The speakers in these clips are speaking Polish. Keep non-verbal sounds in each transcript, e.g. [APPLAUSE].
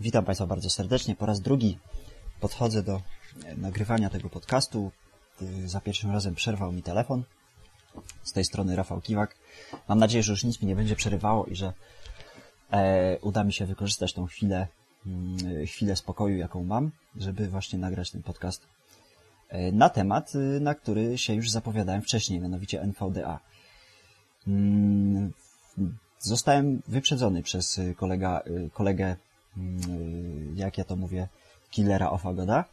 Witam Państwa bardzo serdecznie. Po raz drugi podchodzę do e, nagrywania tego podcastu. Za pierwszym razem przerwał mi telefon. Z tej strony Rafał Kiwak. Mam nadzieję, że już nic mi nie będzie przerywało i że e, uda mi się wykorzystać tą chwilę, mm, chwilę spokoju, jaką mam, żeby właśnie nagrać ten podcast e, na temat, e, na który się już zapowiadałem wcześniej, mianowicie NVDA. Mm, Zostałem wyprzedzony przez kolega, kolegę, mm, jak ja to mówię, Killera of Agoda,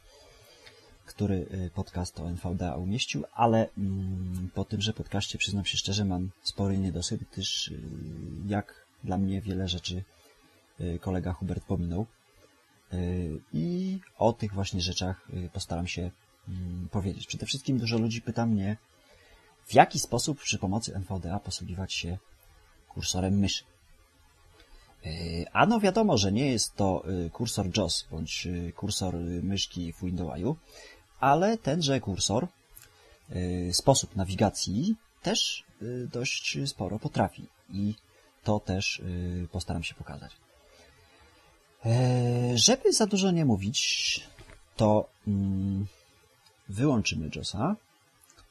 który podcast o NVDA umieścił, ale mm, po tymże podcaście, przyznam się szczerze, mam spory niedosyt, gdyż jak dla mnie wiele rzeczy kolega Hubert pominął. I o tych właśnie rzeczach postaram się mm, powiedzieć. Przede wszystkim dużo ludzi pyta mnie, w jaki sposób przy pomocy NVDA posługiwać się kursorem myszy. Ano wiadomo, że nie jest to kursor JOS bądź kursor myszki w Windows, ale tenże kursor, sposób nawigacji też dość sporo potrafi i to też postaram się pokazać. Żeby za dużo nie mówić, to mm, wyłączymy JOSa,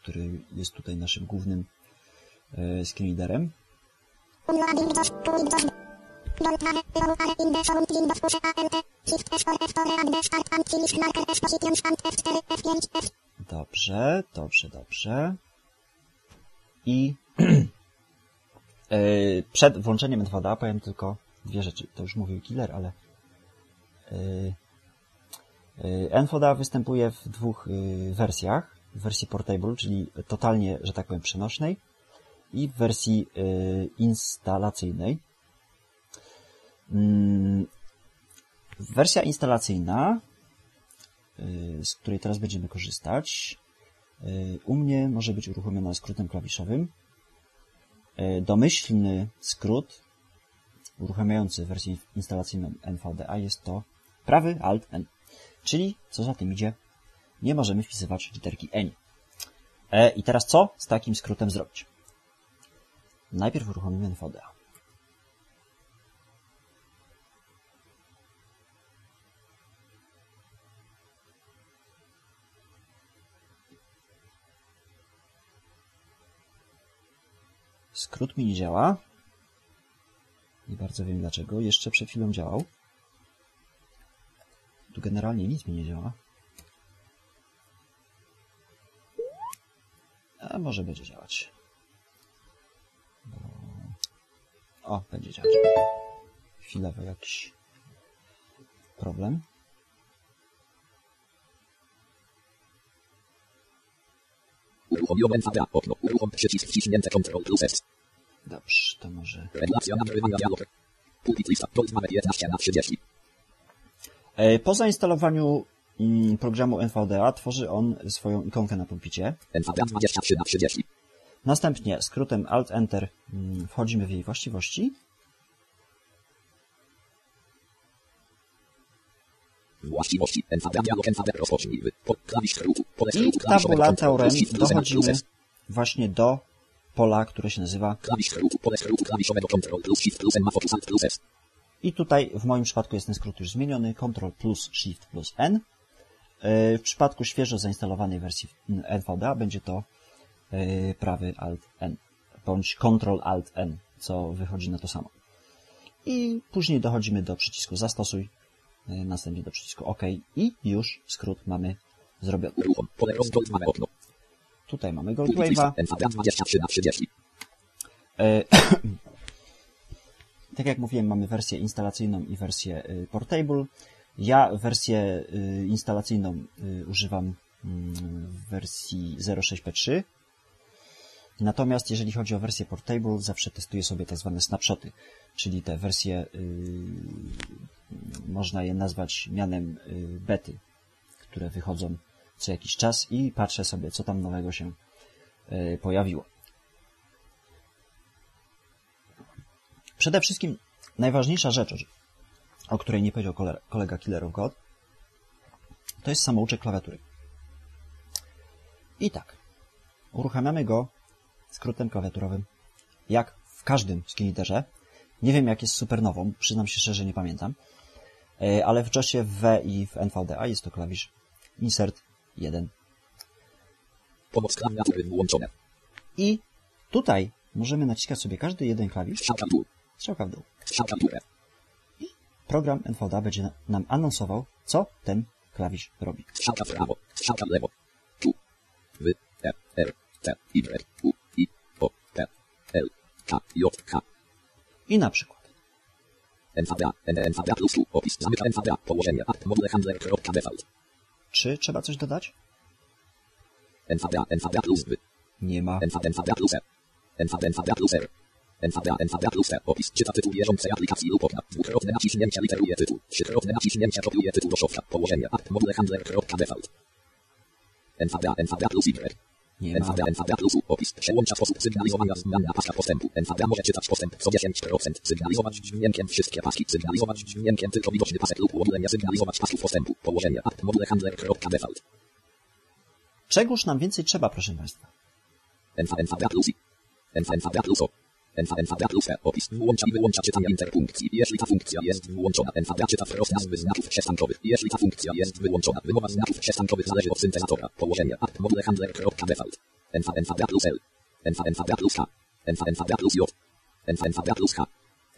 który jest tutaj naszym głównym screenreaderem Dobrze, dobrze, dobrze. I [CLEARS THROAT] przed włączeniem NVDA powiem tylko dwie rzeczy. To już mówił Killer, ale NVDA występuje w dwóch wersjach. W wersji portable, czyli totalnie, że tak powiem, przenośnej i w wersji instalacyjnej. Wersja instalacyjna, z której teraz będziemy korzystać, u mnie może być uruchomiona skrótem klawiszowym. Domyślny skrót uruchamiający wersję instalacyjną NVDA jest to prawy Alt N, czyli co za tym idzie, nie możemy wpisywać literki N. I teraz co z takim skrótem zrobić? Najpierw uruchomimy NVDA. Skrót mi nie działa. Nie bardzo wiem dlaczego. Jeszcze przed chwilą działał. Tu generalnie nic mi nie działa. A może będzie działać. O, będzie działać. Chwilowy jakiś problem. Uruchomiono NVDA. Okno. Uruchom przycisk wciśnięte Ctrl plus S. Dobrze, to może... Regulacja nagrywania dialog. Pulpit lista. Gold mamy 11 na 30. Po zainstalowaniu mm, programu NVDA tworzy on swoją ikonkę na pulpicie. NVDA 23 na 30. Następnie skrótem Alt-Enter mm, wchodzimy w jej właściwości. Właściwości. NVDA dialog NVDA rozpocznij. Po, klawisz I tabulatorem N plus dochodzimy właśnie do pola, które się nazywa Klawisz klawiszowego Ctrl plus Shift plus Focus Alt plus S. i tutaj w moim przypadku jest ten skrót już zmieniony Ctrl plus Shift plus N. Yy, W przypadku świeżo zainstalowanej wersji NVDA będzie to yy, prawy Alt N bądź Ctrl Alt N, co wychodzi na to samo. I później dochodzimy do przycisku zastosuj, następnie do przycisku OK i już skrót mamy zrobiony. Tutaj mamy. Goldwave'a. NVDA 23 na 30. E, [COUGHS] tak jak mówiłem, mamy wersję instalacyjną i wersję y, portable. Ja wersję y, instalacyjną y, używam mm, w wersji 06p3. Natomiast jeżeli chodzi o wersję portable, zawsze testuję sobie tak zwane snapshoty, czyli te wersje, można je nazwać mianem bety, które wychodzą co jakiś czas i patrzę sobie, co tam nowego się pojawiło. Przede wszystkim najważniejsza rzecz, o której nie powiedział kole- kolega Killer of God, to jest samouczek klawiatury. I tak, uruchamiamy go skrótem klawiaturowym, jak w każdym screenreaderze. Nie wiem, jak jest supernową, przyznam się szczerze, nie pamiętam. E, ale w JOSie w i w NVDA jest to klawisz Insert 1. Pomoc klawiatury włączone. I tutaj możemy naciskać sobie każdy jeden klawisz, Strzałka w dół. strzałka w dół. Strzałka w górę. Program NVDA będzie na- nam anonsował, co ten klawisz robi. Strzałka w prawo. Strzałka w lewo. Tu. W. E. R. T. Y. U. K. J. K. I na przykład NVDA. NVDA plus tu. Opis. Zamyka NVDA. Położenie. App. Module handler. Kropka. Default. Czy trzeba coś dodać? NVDA. NVDA plus w. Nie ma. NVDA. NVDA plus E. NVDA. NVDA plus R. NVDA. NVDA plus E. Opis. Czyta tytuł bieżącej aplikacji lub okna. Dwukrotne naciśnięcie literuje tytuł. Trzykrotne naciśnięcie kopiuje tytuł do szofra. Położenie. App. Module handler. Kropka. Default. NVDA. NVDA plus Y. Nie ma. NVDA, NVDA plus U, opis, przełącza sposób sygnalizowania zmian na paska postępu. NVDA może czytać postęp co 10%, sygnalizować dźwiękiem wszystkie paski, sygnalizować dźwiękiem tylko widoczny pasek lub ogóle nie sygnalizować pasków postępu. Położenie, app, module handler, kropka, default. Czegóż nam więcej trzeba, proszę Państwa? Plus plus NV, NVDA plus E, opis, włącza i wyłącza czytanie interpunkcji. Jeśli ta funkcja jest włączona, NVDA czyta wprost nazwy znaków przestankowych. Jeśli ta funkcja jest wyłączona, wymowa znaków przestankowych zależy od syntezatora. Położenie, app, module handler, kropka, default. NV, NVDA plus L. NV, NVDA plus H. NV, NVDA plus J. NV, NVDA plus H.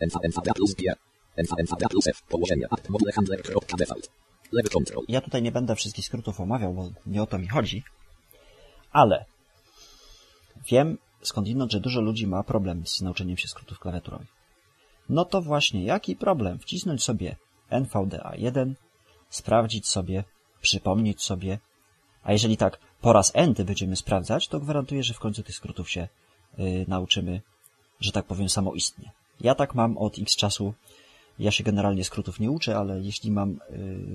NV, NVDA plus G. NV, NVDA plus F. Położenie, app, module handler, kropka, default. Lewy kontrol. Ja tutaj nie będę wszystkich skrótów omawiał, bo nie o to mi chodzi. Ale wiem skądinąd, że dużo ludzi ma problem z nauczeniem się skrótów klawiaturowych. No to właśnie, jaki problem? Wcisnąć sobie NVDA1, sprawdzić sobie, przypomnieć sobie, a jeżeli tak po raz enty będziemy sprawdzać, to gwarantuję, że w końcu tych skrótów się y, nauczymy, że tak powiem, samoistnie. Ja tak mam od x czasu. Ja się generalnie skrótów nie uczę, ale jeśli mam y,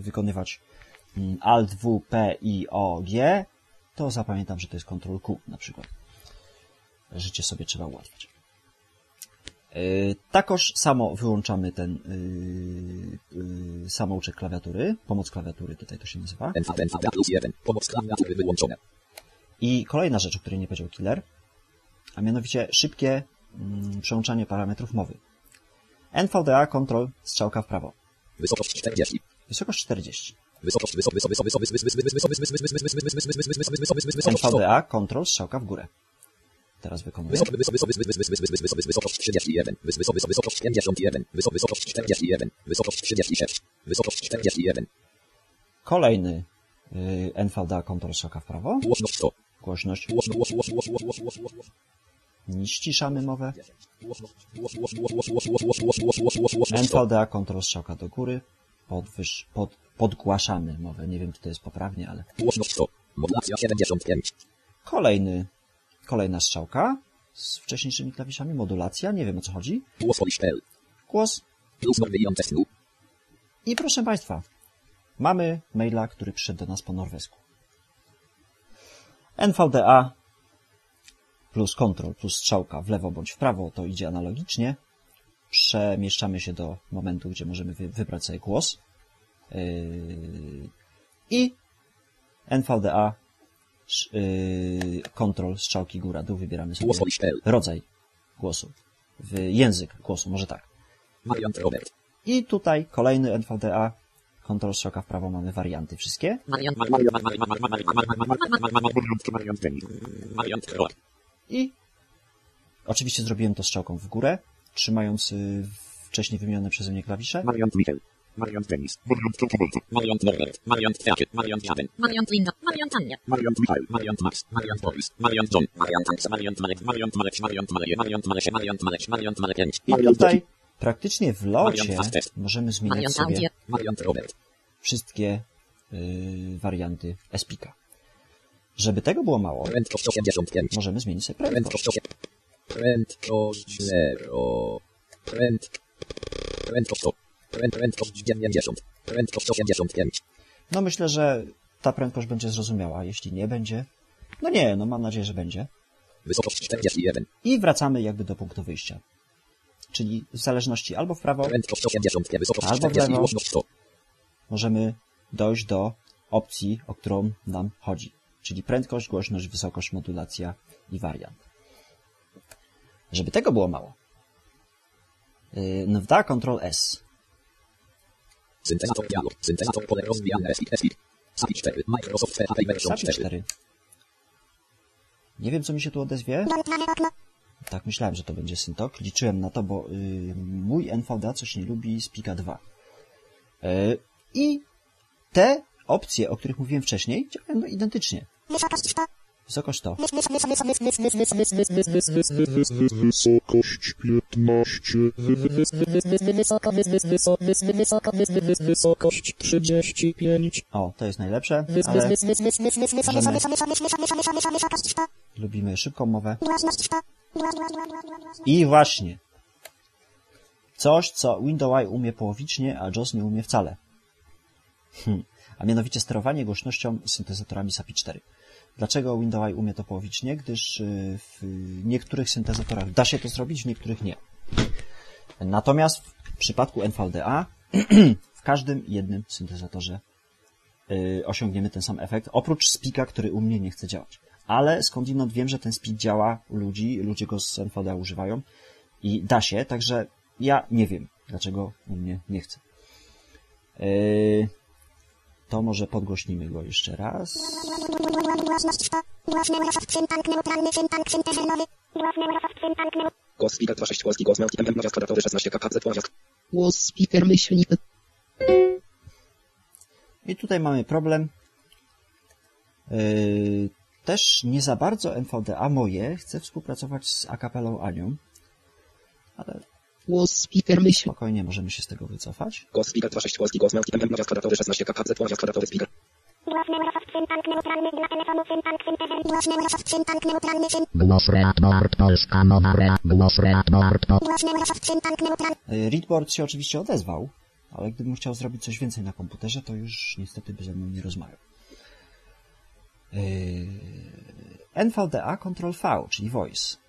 wykonywać mm, Alt, W, P, I, O, G, to zapamiętam, że to jest Ctrl Q na przykład życie sobie trzeba ułatwiać. Takoż samo wyłączamy ten yy, yy, samouczek klawiatury, pomoc klawiatury tutaj to się nazywa. Pomoc klawiatury wyłączone. I kolejna rzecz, o której nie powiedział Killer, a mianowicie szybkie yy, przełączanie parametrów mowy. NVDA Control, strzałka w prawo. Wysokość 40. Wysokość 40. NVDA Control, strzałka w górę. Teraz wykonuję. Wysokość, wysokość, wysokość 31, wysokość 51, wysokość 41, wysokość 36, wysokość 41. Kolejny yy, NVDA kontrol strzałka w prawo. Głośność 100. Głośność. Nie ściszamy mowę. NVDA kontrol strzałka do góry. Podwyż, pod, podgłaszamy mowę. Nie wiem, czy to jest poprawnie, ale... Głośność 100. Modulacja 75. Kolejny kolejna strzałka z wcześniejszymi klawiszami. Modulacja. Nie wiem, o co chodzi. Głos. Głos. Plus norwyjące snu. I proszę Państwa, mamy maila, który przyszedł do nas po norwesku. NVDA plus Ctrl plus strzałka w lewo bądź w prawo to idzie analogicznie. Przemieszczamy się do momentu, gdzie możemy wy- wybrać sobie głos. Yy, I NVDA yy, Ctrl strzałki góra dół wybieramy sobie rodzaj głosu. Język głosu, może tak. Robert. I tutaj kolejny NVDA, Ctrl strzałka w prawo mamy warianty wszystkie. I oczywiście zrobiłem to strzałką w górę, trzymając y, wcześniej wymienione przeze mnie klawisze. Michel. Mariant Denis. Mariant Dokumentu. Mariant Norbert. Mariant Kwiakiet. Mariant Jaden. Mariant Linda. Mariant Ania. Mariant Michał. Mariant Max. Mariant Boris. Mariant John. Mariant Hans. Mariant Marek. Mariant Marek. Mariant Marek. Mariant Marek. Mariant Marek. Mariant Marek. I tutaj praktycznie w locie możemy zmieniać sobie wszystkie y, warianty Espika. Żeby tego było mało, możemy zmienić sobie prędkość. Prędkość 0. Prędkość. Prędkość Prędkość 90. Prędkość 85. No myślę, że ta prędkość będzie zrozumiała. Jeśli nie będzie, no nie, no mam nadzieję, że będzie. Wysokość 41. I wracamy jakby do punktu wyjścia. Czyli w zależności albo w prawo, Prędkość 80. Wysokość Albo w 40. lewo. Głośność 100. możemy dojść do opcji, o którą nam chodzi. Czyli prędkość, głośność, wysokość, modulacja i wariant. Żeby tego było mało, yy, NVDA Ctrl S. Syntezator dialog. Syntezator pole rozwijane ESIC. ESIC. SAPI 4. Microsoft PHP version SAPI 4. 4. Nie wiem, co mi się tu odezwie. Tak, myślałem, że to będzie Syntok. Liczyłem na to, bo y, mój NVDA coś nie lubi z Pika 2. Y, I te opcje, o których mówiłem wcześniej, działają no, identycznie. Wysokość 100. Wysokość to. Wysokość 15. Wysokość 35. O, to jest najlepsze, ale Wysokość 100. lubimy szybką mowę. Głośność 100. Głos, głos, głos, głos, głos, głos. I właśnie. Coś, co Windows umie połowicznie, a JOS nie umie wcale. Hm. A mianowicie sterowanie głośnością syntezatorami SAPI 4. Dlaczego Windows umie to połowicznie? Gdyż y, w niektórych syntezatorach da się to zrobić, w niektórych nie. Natomiast w przypadku NVDA [CLEARS THROAT] w każdym jednym syntezatorze y, osiągniemy ten sam efekt, oprócz spika, który u mnie nie chce działać. Ale skądinąd wiem, że ten speed działa u ludzi, ludzie go z NVDA używają i da się, także ja nie wiem, dlaczego u mnie nie chce. To może podgłośnimy go jeszcze raz. Głośność 100. Głos Neurosoft syntank neutralny syntank syntezynowy. Głos Neurosoft syntank neutralny. Głos speaker 26 polski głos męski MM nawias kwadratowy 16 KKZ nawias. Głos speaker myślnik. I tutaj mamy problem. Yy, też nie za bardzo NVDA moje chce współpracować z akapelą Anią, ale Głos speaker myślnik. spokojnie możemy się z tego wycofać. Głos speaker 26 polski głos męski MM nawias kwadratowy 16 KKZ nawias kwadratowy speaker. Głos Neurosoft syntank neutralny dla telefonu syntank syntezy. Głos Neurosoft syntank neutralny syn. Głos Readboard Polska mowa re. Głos Readboard po. Głos Neurosoft syntank neutralny. Readboard się oczywiście odezwał, ale gdybym chciał zrobić coś więcej na komputerze, to już niestety by ze mną nie rozmawiał. Yy, NVDA Control V, czyli Voice.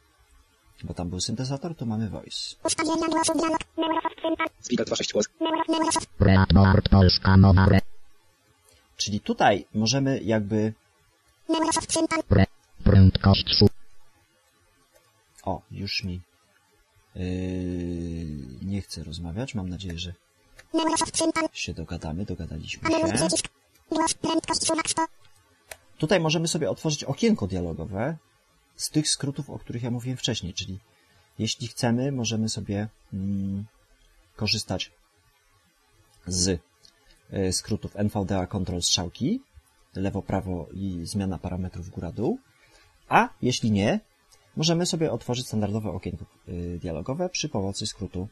Bo tam był syntezator, tu mamy Voice. Ustawienia głosu dialog. Neurosoft syntank. Speaker 26 polski. Neuro- Neurosoft. Readboard Polska. Czyli tutaj możemy jakby... Neurosoft. Prędkość su. O, już mi yy, nie chce rozmawiać. Mam nadzieję, że się dogadamy. Dogadaliśmy się. przycisk. Głos prędkość sumak 100. Tutaj możemy sobie otworzyć okienko dialogowe z tych skrótów, o których ja mówiłem wcześniej, czyli jeśli chcemy, możemy sobie mm, korzystać z y, skrótów NVDA Control strzałki, lewo, prawo i zmiana parametrów góra-dół, a jeśli nie, możemy sobie otworzyć standardowe okienko y, dialogowe przy pomocy skrótu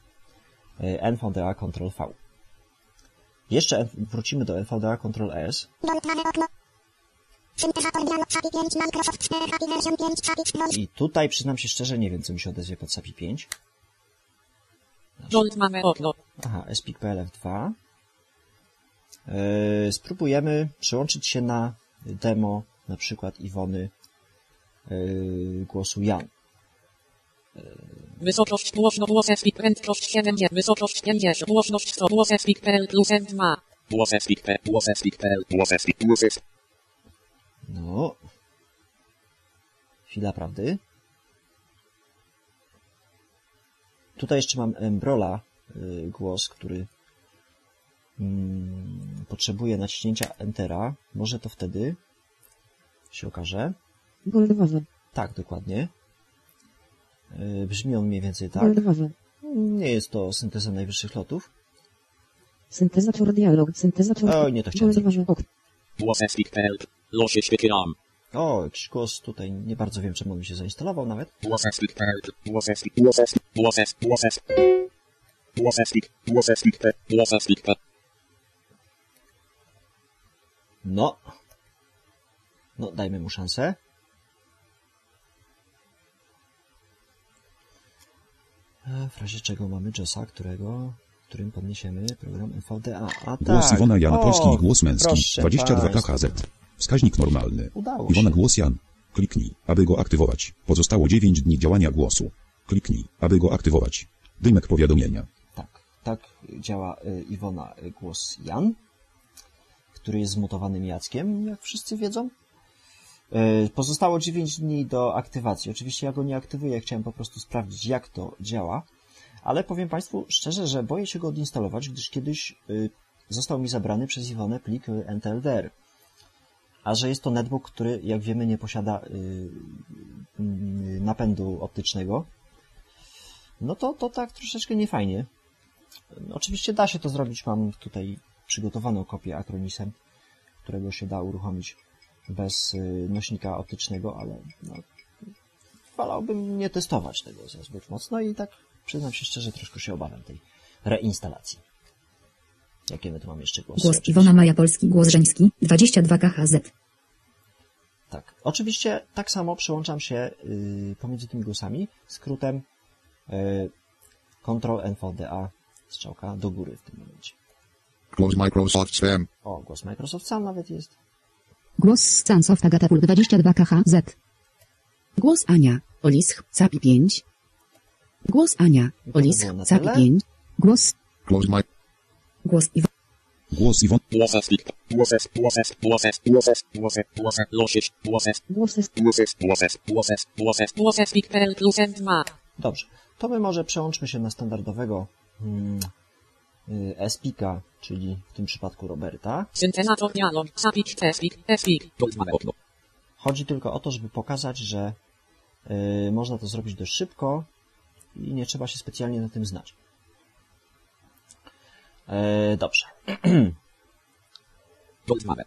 y, NVDA Control V. Jeszcze wrócimy do NVDA Control S, okno. I tutaj przyznam się szczerze, nie wiem, co mi się odezwie pod SAPI 5. Jolt mamy okno. Aha, SPIC PLF2. Yy, spróbujemy przyłączyć się na demo na przykład Iwony yy, głosu Jan. Wysokość głośno głos speak prędkość 70. Wysokość 50. Głośność 100. Głos speak PL plus F2. Głos speak P. Głos speak PL. Głos speak. Głos speak. No. Chwila prawdy. Tutaj jeszcze mam Embrola yy, głos, który mm, potrzebuje naciśnięcia Entera. Może to wtedy się okaże. Goldwaza. Tak, dokładnie. Yy, Brzmi on mniej więcej tak. Goldwaza. Nie jest to synteza najwyższych lotów. Syntezator dialog. Syntezator... Oj, nie to chciałem. Ok. O, głos tutaj, nie bardzo wiem, czemu mi się zainstalował nawet. No. No, dajmy mu szansę. E, W razie czego mamy JOSa, którego, którym podniesiemy program NVDA. A Głos tak. Iwona Jan O, Polski, głos męski, proszę 22 państwa. KHZ. Wskaźnik normalny. Udało Iwona się. głos Jan. Kliknij, aby go aktywować. Pozostało 9 dni działania głosu. Kliknij, aby go aktywować. Dymek powiadomienia. Tak, tak działa y, Iwona y, głos Jan, który jest zmutowanym Jackiem, jak wszyscy wiedzą. Y, Pozostało 9 dni do aktywacji. Oczywiście ja go nie aktywuję, chciałem po prostu sprawdzić, jak to działa, ale powiem Państwu szczerze, że boję się go odinstalować, gdyż kiedyś y, został mi zabrany przez Iwonę plik NTLDR. A że jest to netbook, który, jak wiemy, nie posiada y, y, napędu optycznego, no to, to tak troszeczkę niefajnie. Oczywiście da się to zrobić, mam tutaj przygotowaną kopię Acronisem, którego się da uruchomić bez y, nośnika optycznego, ale no, wolałbym nie testować tego za zbyt mocno i tak przyznam się szczerze, troszkę się obawiam tej reinstalacji. Jakie my tu mamy jeszcze głosy? Głos Oczywiście- Iwona Maja Polski, głos żeński, 22 KHZ. Tak. Oczywiście tak samo przyłączam się y, pomiędzy tymi głosami skrótem y, Ctrl NVDA strzałka do góry w tym momencie. Close Microsoft Spam. O, głos Microsoft sam nawet jest. Głos Stansoft Agata Pól 22 KHZ. Głos Ania, Olisch, Capi 5. Głos Ania, I to Olisch, było na Capi tyle. 5. Głos, Close my. Głos Iwona Głos Iwon... Głosy speak. Głosy, głosy, głosy, głosy, głosy, głosy, losić, głosy, głosy, głosy, głosy, głosy, głosy. Głosy speak.pl plus N2. Dobrze. To my może przełączmy się na standardowego mm, y, SPIKA, czyli w tym przypadku Roberta. Syntezator dialog. Espik. Chodzi tylko o to, żeby pokazać, że y, można to zrobić dość szybko i nie trzeba się specjalnie na tym znać. E, dobrze. [CLEARS THROAT] Goldmane.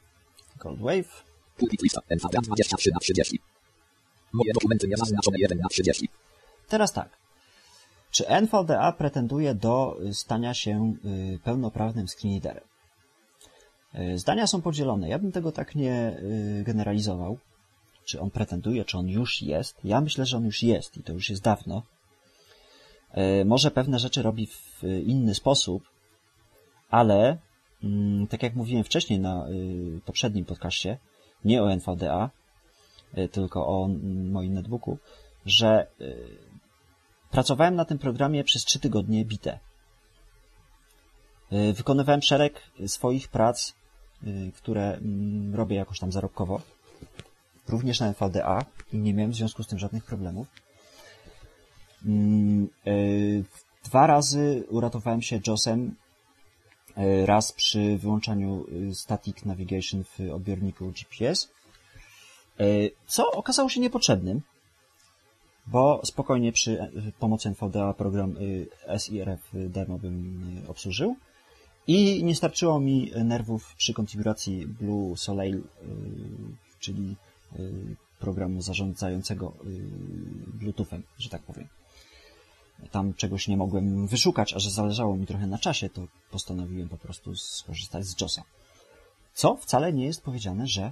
Gold Wave. Pulpit lista. NVDA 23 na 30. Moje dokumenty nie zaznaczone 1 na 30. Teraz tak. Czy NVDA pretenduje do y, stania się y, pełnoprawnym screenreaderem? Y, Zdania są podzielone. Ja bym tego tak nie y, generalizował. Czy on pretenduje, czy on już jest. Ja myślę, że on już jest i to już jest dawno. Y, Może pewne rzeczy robi w y, inny sposób, ale mm, tak jak mówiłem wcześniej na y, poprzednim podcaście, nie o NVDA, tylko o moim netbooku, że Pracowałem na tym programie przez trzy tygodnie bite. Wykonywałem szereg swoich prac, które mm, robię jakoś tam zarobkowo. Również na NVDA i nie miałem w związku z tym żadnych problemów. Mm, y, Dwa razy uratowałem się JOSem. y, Raz przy wyłączaniu y, Static Navigation w odbiorniku GPS. y, Co okazało się niepotrzebnym bo spokojnie przy e, pomocy NVDA program y, SIRF demo bym y, obsłużył. I nie starczyło mi nerwów przy konfiguracji Blue Soleil, czyli programu zarządzającego Bluetoothem, że tak powiem. Tam czegoś nie mogłem wyszukać, a że zależało mi trochę na czasie, to postanowiłem po prostu skorzystać z JOSa. Co wcale nie jest powiedziane, że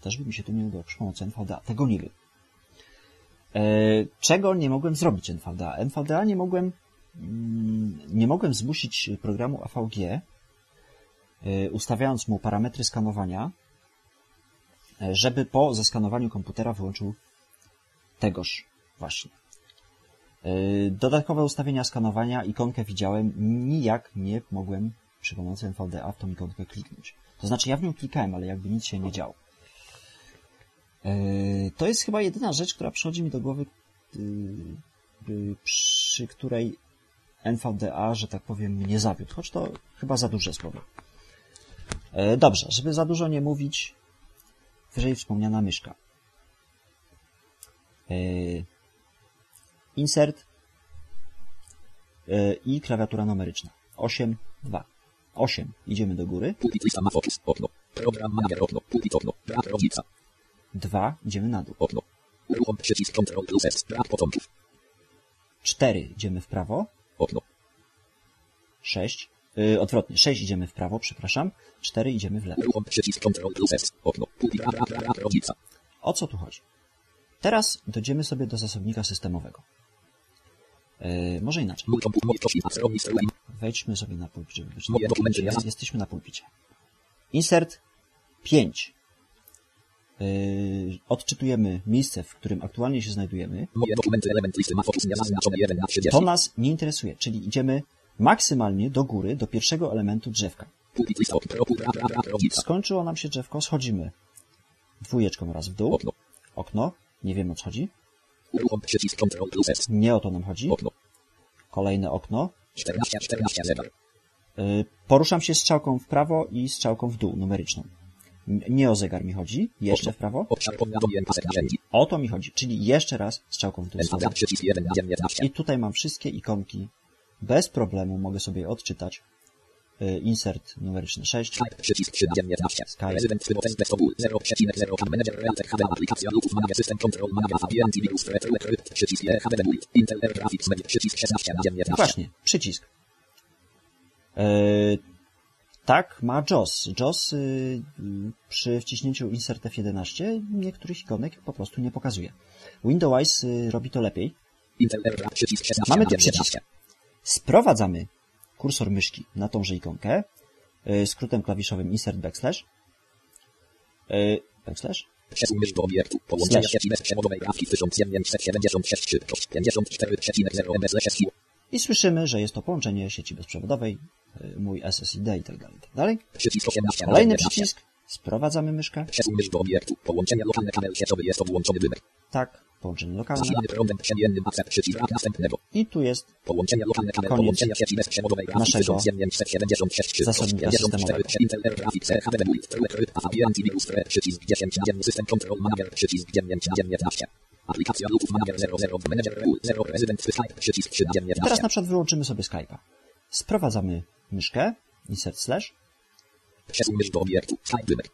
też by mi się to nie udało przy pomocy NVDA. Tego nie wiem. E, Czego nie mogłem zrobić NVDA? NVDA nie mogłem, mm, nie mogłem zmusić programu AVG, e, ustawiając mu parametry skanowania, e, żeby po zeskanowaniu komputera wyłączył tegoż właśnie. E, Dodatkowe ustawienia skanowania, ikonkę widziałem, nijak nie mogłem przy pomocy NVDA w tą ikonkę kliknąć. To znaczy ja w nią klikałem, ale jakby nic się nie działo. Yy, To jest chyba jedyna rzecz, która przychodzi mi do głowy, yy, yy, przy której NVDA, że tak powiem, mnie zawiódł, choć to chyba za duże słowo. Yy, Dobrze, żeby za dużo nie mówić, wyżej wspomniana myszka. Insert yy, i klawiatura numeryczna. 8, 2. 8. Idziemy do góry. Pulpit lista ma fokus. Okno. Program manager okno. Pulpit okno. Brak rodzica. 2. Idziemy na dół. Okno. Uruchom przycisk Ctrl plus S. Brak potomków. 4. Idziemy w prawo. Okno. 6. Yy, odwrotnie. 6 idziemy w prawo, przepraszam. 4 idziemy w lewo. Uruchom przycisk Ctrl plus S. Okno. Pulpit brak, brak, brak rodzica. O co tu chodzi? Teraz dojdziemy sobie do zasobnika systemowego. Yy, może inaczej. Wejdźmy sobie na pulpit, ja- Jesteśmy na pulpicie. Insert 5. Yy, odczytujemy miejsce, w którym aktualnie się znajdujemy. Moje dokumenty, element listy ma fokus niezaznaczone 1 na 30. To nas nie interesuje, czyli idziemy maksymalnie do góry, do pierwszego elementu drzewka. Skończyło nam się drzewko, schodzimy dwójeczką raz w dół. Okno. Okno. Nie wiem o co chodzi. Uruchom przycisk Ctrl plus S. Nie o to nam chodzi. Okno. Kolejne okno. 14, 14 zegar. Y, Poruszam się strzałką w prawo i strzałką w dół, numeryczną. Nie o zegar mi chodzi, jeszcze w prawo. Obszar powiadomień pasek narzędzi. O to mi chodzi, czyli jeszcze raz strzałką w dół. schodzę. NVDA przycisk 1 na 19. I tutaj mam wszystkie ikonki. Bez problemu mogę sobie odczytać. Y, Insert numeryczny 6. Skype przycisk 3 na 19. Skype. Rezydent Tymofen Bestobul 0,0 Cam Manager Realtek HDL Aplikacja Bluetooth Manager System Control Manager Fabian Virus Threat Recruit przycisk E HDD Build Intel Air Graphics Media przycisk 16 na 19. Właśnie, przycisk. E, tak, ma JOS. JOS y, przy wciśnięciu Insert F11 niektórych ikonek po prostu nie pokazuje. Windows y, robi to lepiej. Intel Air Graphics przycisk 16 Mamy na tu przycisk. 19. Sprowadzamy kursor myszki na tąże ikonkę y, skrótem klawiszowym Insert Backslash. Y, Backslash? Przesuń mysz do obiektu. Połączenia sieci bezprzewodowej grafiki 1976 54,0 MB SSU. I słyszymy, że jest to połączenie sieci bezprzewodowej, y, mój SSID i tak dalej, tak dalej. Przycisk 18 na Kolejny 19. przycisk. Sprowadzamy myszkę. Przesuń mysz do obiektu. Połączenie lokalne kanał sieciowy jest to włączony wymek. Tak, połączenie lokalne. Zasilany prądem przemiennym przycisk brak następnego. I tu jest Połączenie lokalne kanał połączenia sieci bezprzewodowej grafiki naszego 1976 zasobnika systemowego. Intel Air Graphics HDD Build Recruit Fabian Virus Threat przycisk 10 na 1 System Control Manager przycisk 9 na 19. Aplikacja Bluetooth Manager 00 Manager Rule 0 Resident Skype przycisk 3 na I 19. teraz na przykład wyłączymy sobie Skype'a. Sprowadzamy myszkę, insert slash Przesuń mysz do obiektu. Skype wymek.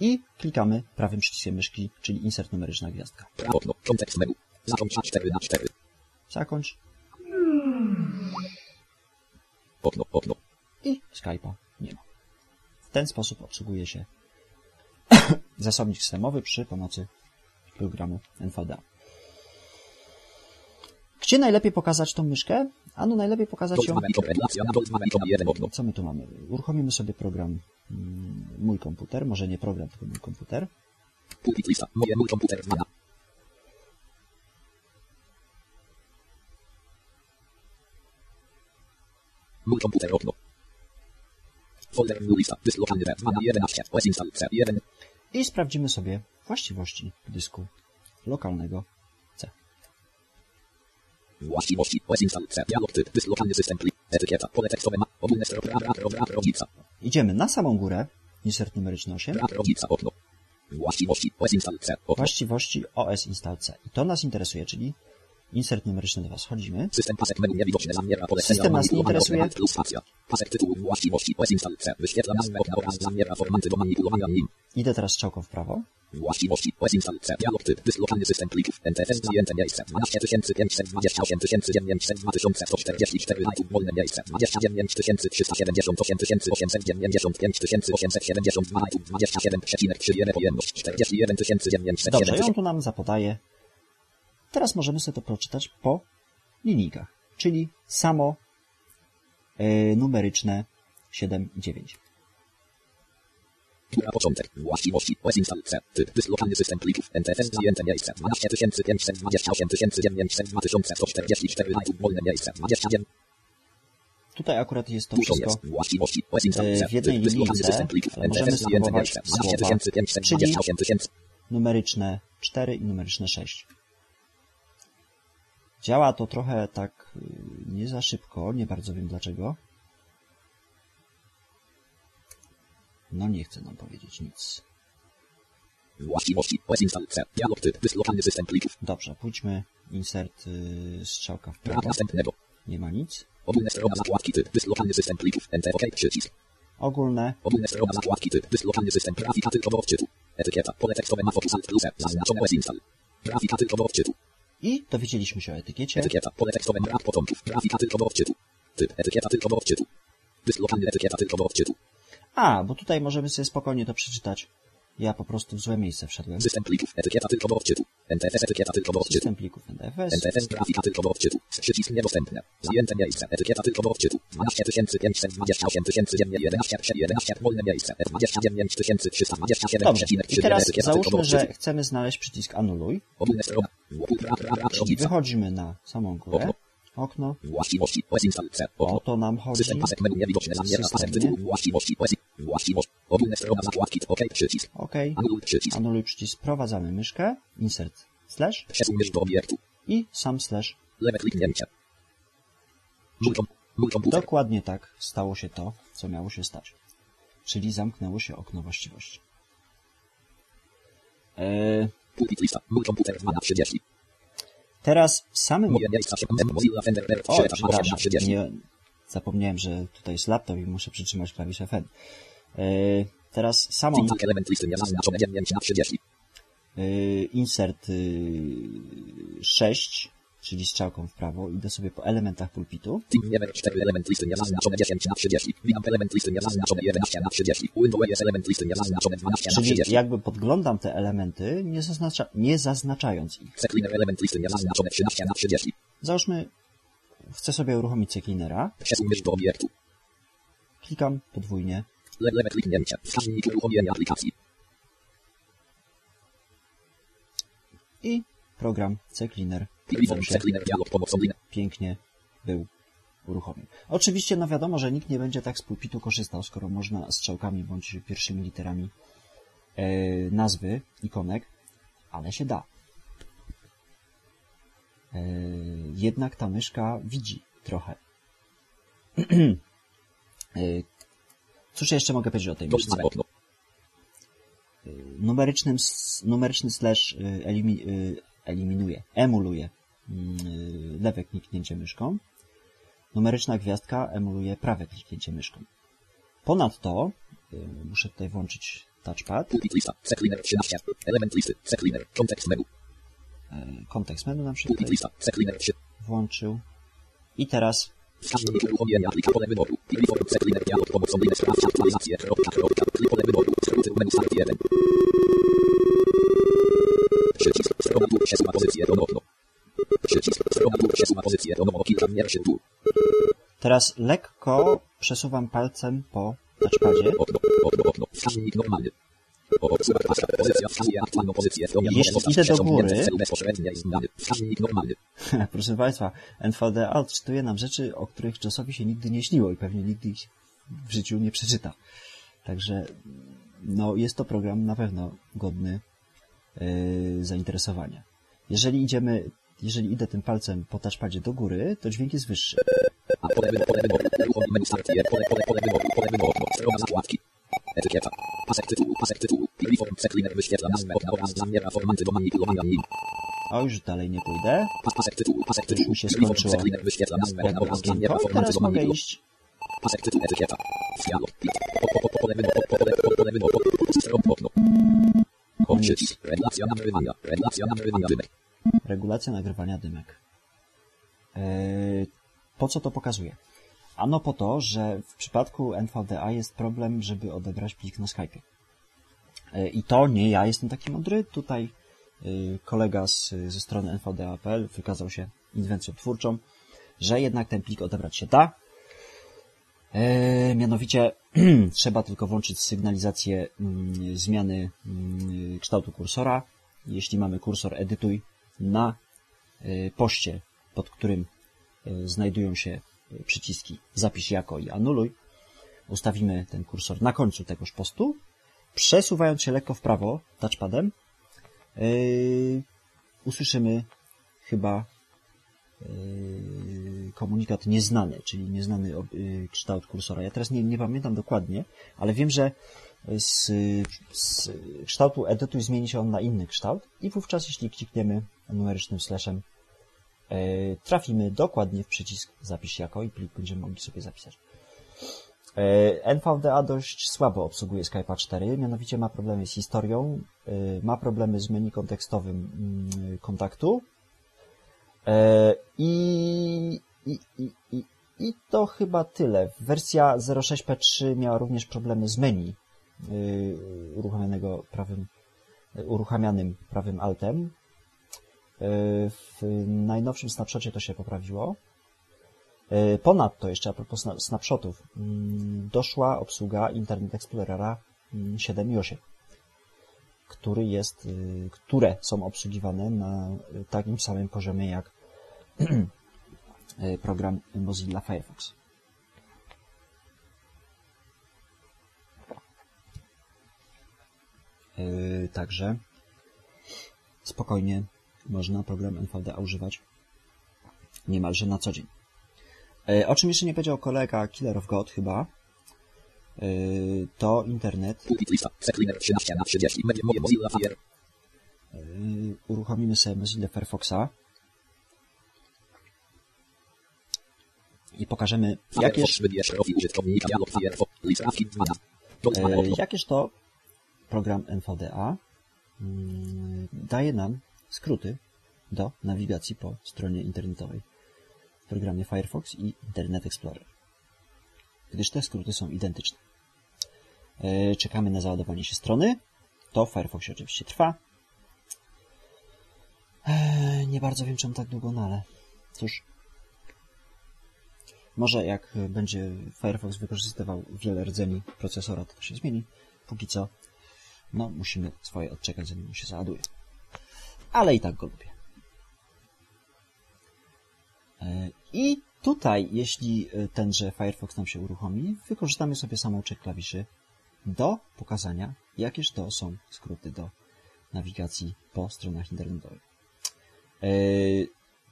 i klikamy prawym przyciskiem myszki, czyli insert numeryczna gwiazdka. Prawo okno. Kontekst menu. Zakończ 4 na 4. Zakończ Okno, okno. i Skype'a nie ma. W ten sposób obsługuje się [COUGHS] zasobnik systemowy przy pomocy programu NVDA. Gdzie najlepiej pokazać tą myszkę? Ano najlepiej pokazać ją... Dolzmana ikona. Relacja na Dolzmana ikona 1 okno. Co my tu mamy? Uruchomimy sobie program mm, Mój komputer, może nie program, tylko mój komputer. Mój komputer zmiana. Mój komputer okno. Folder lista. Dysk lokalny R. Zmiana 11. OS install C. 1. I sprawdzimy sobie właściwości dysku lokalnego. Właściwości. OS install C. Dialog typ. Dysk lokalny system plik. Etykieta. Pole tekstowe ma. Ogólne ra, rodzica. Idziemy na samą górę, insert numeryczny 8, Ra, rodzica. Okno. Właściwości. OS install C. Okno. właściwości OS install C. I to nas interesuje, czyli insert numeryczny 2. Schodzimy. System pasek menu niewidoczne zamiera polecenia System nas nie interesuje. plus spacja. Pasek tytułu właściwości OS install C. Wyświetla nazwę okna oraz zamiera formaty do manipulowania nim. Idę teraz strzałką w prawo. Właściwości OS install C. Dialog typ. Dysk lokalny system plików. NTFS zajęte miejsce. 12528 2144 lajków wolne miejsce. 29 378 895 872 lajków 27,3 pojemność. 41 907 Dobrze, ją tu nam zapadaje. Teraz możemy sobie to przeczytać po linijkach, czyli samo y, numeryczne 7 i 9. Góra początek. Właściwości. OS install C. Typ. Lokalny system plików. NTFS zajęte miejsce. 12528 2144 lajków wolne miejsce. 29 Tutaj akurat jest to wszystko e, w jednej linijce, możemy miejsce. słowa, 12528 numeryczne 4 i numeryczne 6. Działa to trochę tak y, nie za szybko, nie bardzo wiem dlaczego. No nie chce nam powiedzieć nic. Właściwości OS install C. Dialog typ. Dysk lokalny system plików. Dobrze, pójdźmy insert y, strzałka w prawo. następnego. Nie ma nic. Ogólne strona zakładki typ. Dysk lokalny system plików. NT OK przycisk. Ogólne Ogólne strona zakładki typ. Dysk lokalny system. Grafika tylko odczytu. Etykieta. Pole tekstowe ma fokus alt plus F. Zaznaczone OS install. Grafika tylko odczytu. i dowiedzieliśmy się o etykiecie. Etykieta. Pole tekstowe brak początków. Grafika tylko do odczytu. Typ. Etykieta tylko do odczytu. Dysk lokalny etykieta tylko do odczytu. A, bo tutaj możemy sobie spokojnie to przeczytać. Ja po prostu w złe miejsce wszedłem. System plików. Etykieta tylko do odczytu. NTFS etykieta tylko do odczytu. System plików NTFS. NTFS grafika tylko do odczytu. Przycisk niedostępny. Zajęte miejsce. Etykieta tylko do odczytu. 12 528 11 11 wolne miejsce. 29 327 Dobrze. I teraz etykieta tylko do załóżmy, że odczytu. chcemy znaleźć przycisk anuluj. Ogólne strona. Wychodzimy na samą górę. Okno. Właściwości. OS. Okno. O to nam chodzi. System pasek menu niewidoczne zamiera pasek tytułu. Właściwości. OS. Właściwość. Ogólne strona zakładki. OK przycisk. OK. Anuluj przycisk. Anuluj przycisk. Sprowadzamy myszkę. Insert slash Przesuń mysz do obiektu. i sam slash. Lewe kliknięcie. Dokładnie tak stało się to, co miało się stać. Czyli zamknęło się okno właściwości. Eee, Pulpit lista. Mój komputer 2 na 30. teraz w samym... Moje miejsca się Mozilla Thunderbird O, 7 8 na przepraszam, 30. nie, zapomniałem, że tutaj jest laptop i muszę przytrzymać klawisz FN. Eee, teraz samą Think element listy niezaznaczone 9 na 30. eee, insert eee, 6, czyli strzałką w prawo, idę sobie po elementach pulpitu. Team Niemer 4 element listy niezaznaczone 10 na 30. Winamp element listy niezaznaczone 11 na 30. Windows jest element listy niezaznaczone 12 na Czyli 30. jakby podglądam te elementy, nie, zaznacza, nie zaznaczając ich. Secliner element listy niezaznaczone 13 na 30. Załóżmy, chcę sobie uruchomić cyklinera, Przesuń do obiektu. klikam podwójnie, Le lewe kliknięcie. Wskaźnik uruchomienia aplikacji. i program Cleaner Pięknie był uruchomiony. Oczywiście, no wiadomo, że nikt nie będzie tak z pulpitu korzystał, skoro można strzałkami bądź pierwszymi literami e, nazwy ikonek, ale się da. E, jednak ta myszka widzi trochę. [CLEARS THROAT] e, cóż jeszcze mogę powiedzieć o tej myszce? Numerycznym, numeryczny slash elimi, y, eliminuje, emuluje mm, lewe kliknięcie myszką. Numeryczna gwiazdka emuluje prawe kliknięcie myszką. Ponadto y, muszę tutaj włączyć touchpad, Pulpit lista. Secliner 13. Element listy. Secliner. Kontekst menu. y, kontekst menu nam się lista. 3. włączył. I teraz Wskaźnik uruchomienia aplikacji. Pole wyboru. Pliform Secliner dialog pomocą liny. Sprawdź aktualizację. Kropka, kropka. Klik pole wyboru. Skróty menu start 1. Przycisk. Przesuwa pozycję. Ono okno. Przycisk. Przesuwa pozycję. Ono o kilka wierszy tu. Teraz lekko przesuwam palcem po touchpadzie. Okno. Okno. Okno. Wskaźnik normalny. Jeśli idę do góry-. [LAUGHS] Proszę Państwa, NVDA odczytuje nam rzeczy, o których Jossowi się nigdy nie śniło i pewnie nigdy ich w życiu nie przeczyta. Także no, jest to program na pewno godny zainteresowania. Jeżeli idziemy, jeżeli idę tym palcem po touchpadzie do góry, to dźwięk jest wyższy. A pole wyboru, pole wyboru, uruchomi menu start, pole, pole, pole wyboru, pole wyboru, strona zakładki. Etykieta. Pasek tytułu, pasek tytułu. Pliform Secliner wyświetla nazwę okna oraz zawiera formanty do manipulowania nim. A już dalej nie pójdę. Pas, pasek tytułu, pasek tytułu. mi się skończyło. Secliner wyświetla nazwę okna oraz zawiera teraz do manipulowania. iść Pasek tytułu, etykieta. Dialog, pole wyboru, po, pole, po, pole wyboru, stron, okno. Regulacja nagrywania, regulacja nagrywania dymek. regulacja nagrywania dymek. Eee, Po co to pokazuje? Ano po to, że w przypadku NVDA jest problem, żeby odebrać plik na Skype. I to nie ja jestem taki mądry. Tutaj y, kolega z, ze strony nvda.pl wykazał się inwencją twórczą, że jednak ten plik odebrać się da. E, mianowicie [CLEARS THROAT] trzeba tylko włączyć sygnalizację mm, zmiany mm, kształtu kursora. Jeśli mamy kursor edytuj na y, poście, pod którym y, znajdują się przyciski. Zapisz jako i anuluj, ustawimy ten kursor na końcu tegoż postu, przesuwając się lekko w prawo touchpadem, usłyszymy chyba komunikat nieznany, czyli nieznany yy, kształt kursora. Ja teraz nie, nie pamiętam dokładnie, ale wiem, że z, z kształtu edytuj zmieni się on na inny kształt i wówczas, jeśli klikniemy numerycznym slashem, yy, trafimy dokładnie w przycisk zapisz jako i plik będziemy mogli sobie zapisać. NVDA dość słabo obsługuje Skype'a 4, mianowicie ma problemy z historią, ma problemy z menu kontekstowym mm, kontaktu i, i, i, i, i to chyba tyle. Wersja 06P3 miała również problemy z menu y, uruchomionego prawym, uruchamianym prawym altem. E, W najnowszym snapshocie to się poprawiło. E, Ponadto, jeszcze a propos sna- snapshotów, mm, doszła obsługa Internet Explorera mm, 7 i 8, który jest, y, które są obsługiwane na y, takim samym poziomie jak [CLEARS THROAT] program Mozilla Firefox. Y, Także spokojnie można program NVDA używać niemalże na co dzień. E, O czym jeszcze nie powiedział kolega Killer of God chyba, e, to internet. Pulpit lista. Secliner 13 na 30. Media moje Mozilla Fire. E, Uruchomimy sobie Mozilla Firefoxa i pokażemy, Firefox jakież, wybierz profil użytkownika. Dialog Firefox. Lista fit 12. Dodaj e, okno. jakież to program NVDA mm, daje nam skróty do nawigacji po stronie internetowej w programie Firefox i Internet Explorer. Gdyż te skróty są identyczne. E, Czekamy na załadowanie się strony. To w Firefoxie oczywiście trwa. E, Nie bardzo wiem czemu tak długo, no ale cóż. Może jak będzie Firefox wykorzystywał wiele rdzeni procesora, to, to się zmieni. Póki co, no musimy swoje odczekać, zanim się załaduje. Ale i tak go lubię. E, I tutaj, jeśli e, tenże Firefox nam się uruchomi, wykorzystamy sobie samouczek klawiszy do pokazania, jakież to są skróty do nawigacji po stronach internetowych.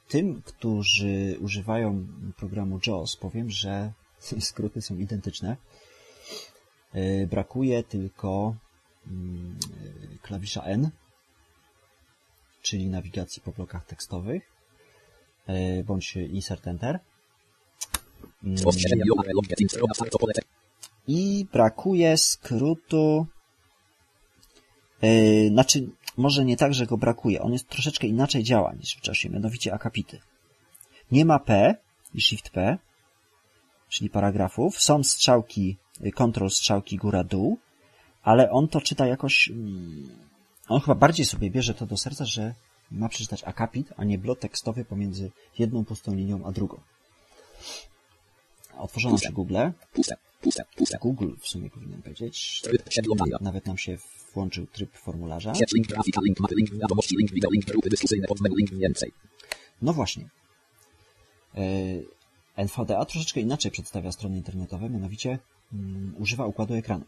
E, Tym, którzy używają programu JAWS, powiem, że [LAUGHS] skróty są identyczne. E, Brakuje tylko mm, e, klawisza N, czyli nawigacji po blokach tekstowych, e, bądź Insert Enter. Mm. I brakuje skrótu. Yy, znaczy, może nie tak, że go brakuje. On jest troszeczkę inaczej działa niż w JAWSie, mianowicie akapity. Nie ma P i Shift P, czyli paragrafów. Są strzałki, y, kontrol strzałki góra-dół, ale on to czyta jakoś. mm, On chyba bardziej sobie bierze to do serca, że ma przeczytać akapit, a nie blok tekstowy pomiędzy jedną pustą linią a drugą. Otworzono się Google. Puste. Puste. Puste. Google w sumie powinien powiedzieć. Tryb przeglądania. Nawet nam się włączył tryb formularza. Sieć link grafika, link link wiadomości, link wideo, link grupy dyskusyjne, podmenu, link więcej. No właśnie. Yy, NVDA troszeczkę inaczej przedstawia strony internetowe, mianowicie mm, używa układu ekranu.